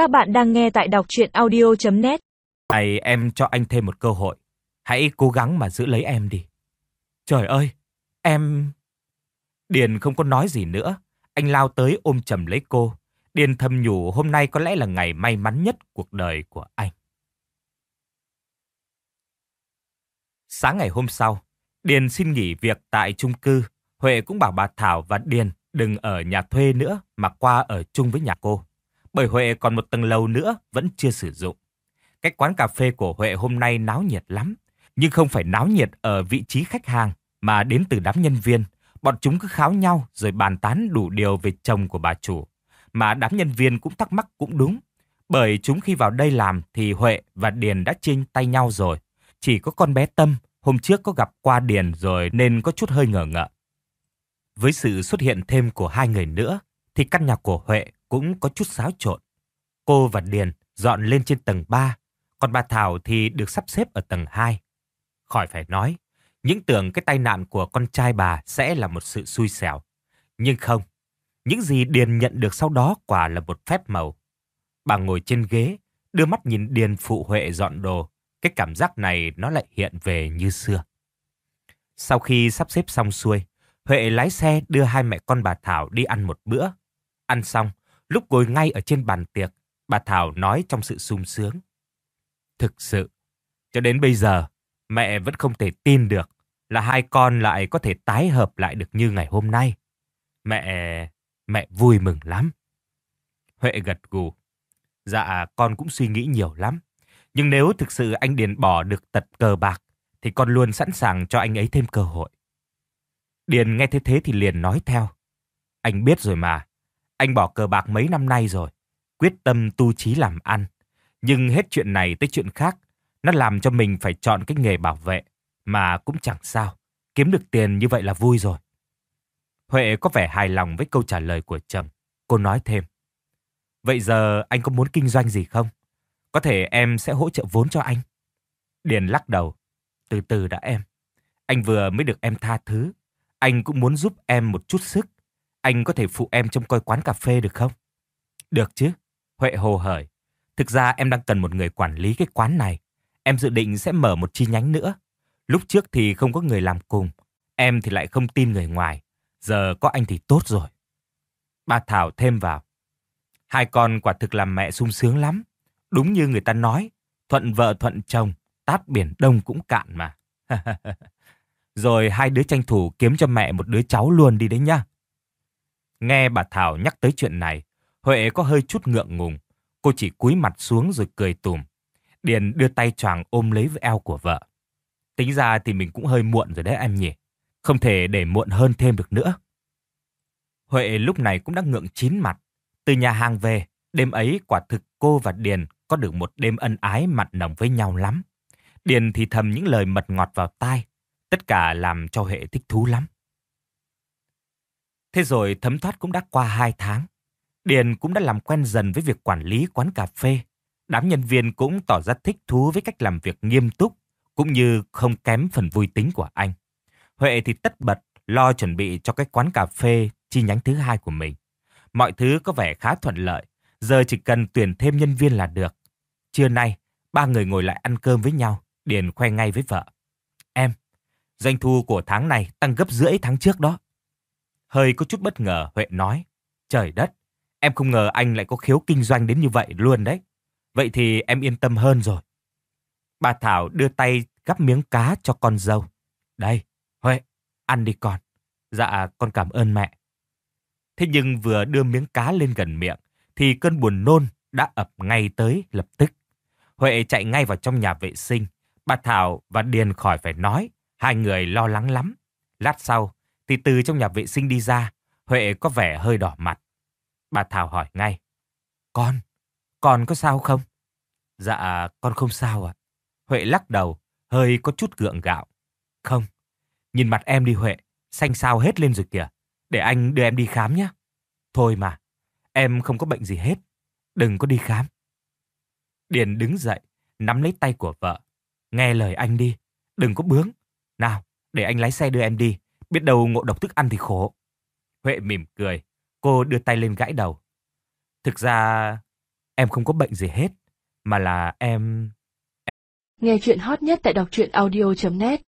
Các bạn đang nghe tại đọc chuyện audio.net Này em cho anh thêm một cơ hội. Hãy cố gắng mà giữ lấy em đi. Trời ơi, em... Điền không có nói gì nữa. Anh lao tới ôm chầm lấy cô. Điền thầm nhủ hôm nay có lẽ là ngày may mắn nhất cuộc đời của anh. Sáng ngày hôm sau, Điền xin nghỉ việc tại chung cư. Huệ cũng bảo bà Thảo và Điền đừng ở nhà thuê nữa mà qua ở chung với nhà cô. Bởi Huệ còn một tầng lầu nữa vẫn chưa sử dụng. Cái quán cà phê của Huệ hôm nay náo nhiệt lắm. Nhưng không phải náo nhiệt ở vị trí khách hàng, mà đến từ đám nhân viên. Bọn chúng cứ kháo nhau rồi bàn tán đủ điều về chồng của bà chủ. Mà đám nhân viên cũng thắc mắc cũng đúng. Bởi chúng khi vào đây làm thì Huệ và Điền đã chênh tay nhau rồi. Chỉ có con bé Tâm hôm trước có gặp qua Điền rồi nên có chút hơi ngờ ngợ. Với sự xuất hiện thêm của hai người nữa, thì căn nhà của Huệ cũng có chút xáo trộn. Cô và Điền dọn lên trên tầng 3, còn bà Thảo thì được sắp xếp ở tầng 2. Khỏi phải nói, những tưởng cái tai nạn của con trai bà sẽ là một sự xui xẻo. Nhưng không, những gì Điền nhận được sau đó quả là một phép màu. Bà ngồi trên ghế, đưa mắt nhìn Điền phụ Huệ dọn đồ. Cái cảm giác này nó lại hiện về như xưa. Sau khi sắp xếp xong xuôi, Huệ lái xe đưa hai mẹ con bà Thảo đi ăn một bữa. Ăn xong, lúc ngồi ngay ở trên bàn tiệc, bà Thảo nói trong sự sung sướng. Thực sự, cho đến bây giờ, mẹ vẫn không thể tin được là hai con lại có thể tái hợp lại được như ngày hôm nay. Mẹ, mẹ vui mừng lắm. Huệ gật gù. Dạ, con cũng suy nghĩ nhiều lắm. Nhưng nếu thực sự anh Điền bỏ được tật cờ bạc, thì con luôn sẵn sàng cho anh ấy thêm cơ hội. Điền nghe thế thế thì liền nói theo. Anh biết rồi mà, anh bỏ cờ bạc mấy năm nay rồi, quyết tâm tu trí làm ăn. Nhưng hết chuyện này tới chuyện khác, nó làm cho mình phải chọn cái nghề bảo vệ, mà cũng chẳng sao, kiếm được tiền như vậy là vui rồi. Huệ có vẻ hài lòng với câu trả lời của chồng. Cô nói thêm. Vậy giờ anh có muốn kinh doanh gì không? Có thể em sẽ hỗ trợ vốn cho anh. Điền lắc đầu. Từ từ đã em. Anh vừa mới được em tha thứ. Anh cũng muốn giúp em một chút sức. Anh có thể phụ em trông coi quán cà phê được không? Được chứ. Huệ hồ hởi. Thực ra em đang cần một người quản lý cái quán này. Em dự định sẽ mở một chi nhánh nữa. Lúc trước thì không có người làm cùng. Em thì lại không tin người ngoài. Giờ có anh thì tốt rồi. Bà Thảo thêm vào. Hai con quả thực làm mẹ sung sướng lắm. Đúng như người ta nói, thuận vợ thuận chồng, tát biển đông cũng cạn mà. Rồi hai đứa tranh thủ kiếm cho mẹ một đứa cháu luôn đi đấy nhá. Nghe bà Thảo nhắc tới chuyện này, Huệ có hơi chút ngượng ngùng. Cô chỉ cúi mặt xuống rồi cười tùm. Điền đưa tay choàng ôm lấy eo của vợ. Tính ra thì mình cũng hơi muộn rồi đấy em nhỉ. Không thể để muộn hơn thêm được nữa. Huệ lúc này cũng đã ngượng chín mặt. Từ nhà hàng về, đêm ấy quả thực cô và Điền có được một đêm ân ái mặt nồng với nhau lắm. Điền thì thầm những lời mật ngọt vào tai. Tất cả làm cho Huệ thích thú lắm. Thế rồi thấm thoát cũng đã qua hai tháng. Điền cũng đã làm quen dần với việc quản lý quán cà phê. Đám nhân viên cũng tỏ ra thích thú với cách làm việc nghiêm túc, cũng như không kém phần vui tính của anh. Huệ thì tất bật lo chuẩn bị cho cái quán cà phê chi nhánh thứ hai của mình. Mọi thứ có vẻ khá thuận lợi, giờ chỉ cần tuyển thêm nhân viên là được. Trưa nay, ba người ngồi lại ăn cơm với nhau, Điền khoe ngay với vợ. Em, doanh thu của tháng này tăng gấp rưỡi tháng trước đó. Hơi có chút bất ngờ, Huệ nói. Trời đất, em không ngờ anh lại có khiếu kinh doanh đến như vậy luôn đấy. Vậy thì em yên tâm hơn rồi. Bà Thảo đưa tay gắp miếng cá cho con dâu. Đây, Huệ, ăn đi con. Dạ, con cảm ơn mẹ. Thế nhưng vừa đưa miếng cá lên gần miệng, thì cơn buồn nôn đã ập ngay tới lập tức. Huệ chạy ngay vào trong nhà vệ sinh. Bà Thảo và Điền khỏi phải nói, hai người lo lắng lắm. Lát sau, thì từ trong nhà vệ sinh đi ra, Huệ có vẻ hơi đỏ mặt. Bà Thảo hỏi ngay, Con, con có sao không? Dạ, con không sao ạ. Huệ lắc đầu, hơi có chút gượng gạo. Không, nhìn mặt em đi Huệ, xanh xao hết lên rồi kìa. Để anh đưa em đi khám nhé. Thôi mà, em không có bệnh gì hết. Đừng có đi khám. Điền đứng dậy, nắm lấy tay của vợ. Nghe lời anh đi, đừng có bướng. Nào, để anh lái xe đưa em đi. Biết đâu ngộ độc thức ăn thì khổ. Huệ mỉm cười, cô đưa tay lên gãi đầu. Thực ra, em không có bệnh gì hết, mà là em... Nghe chuyện hot nhất tại đọc truyện audio.net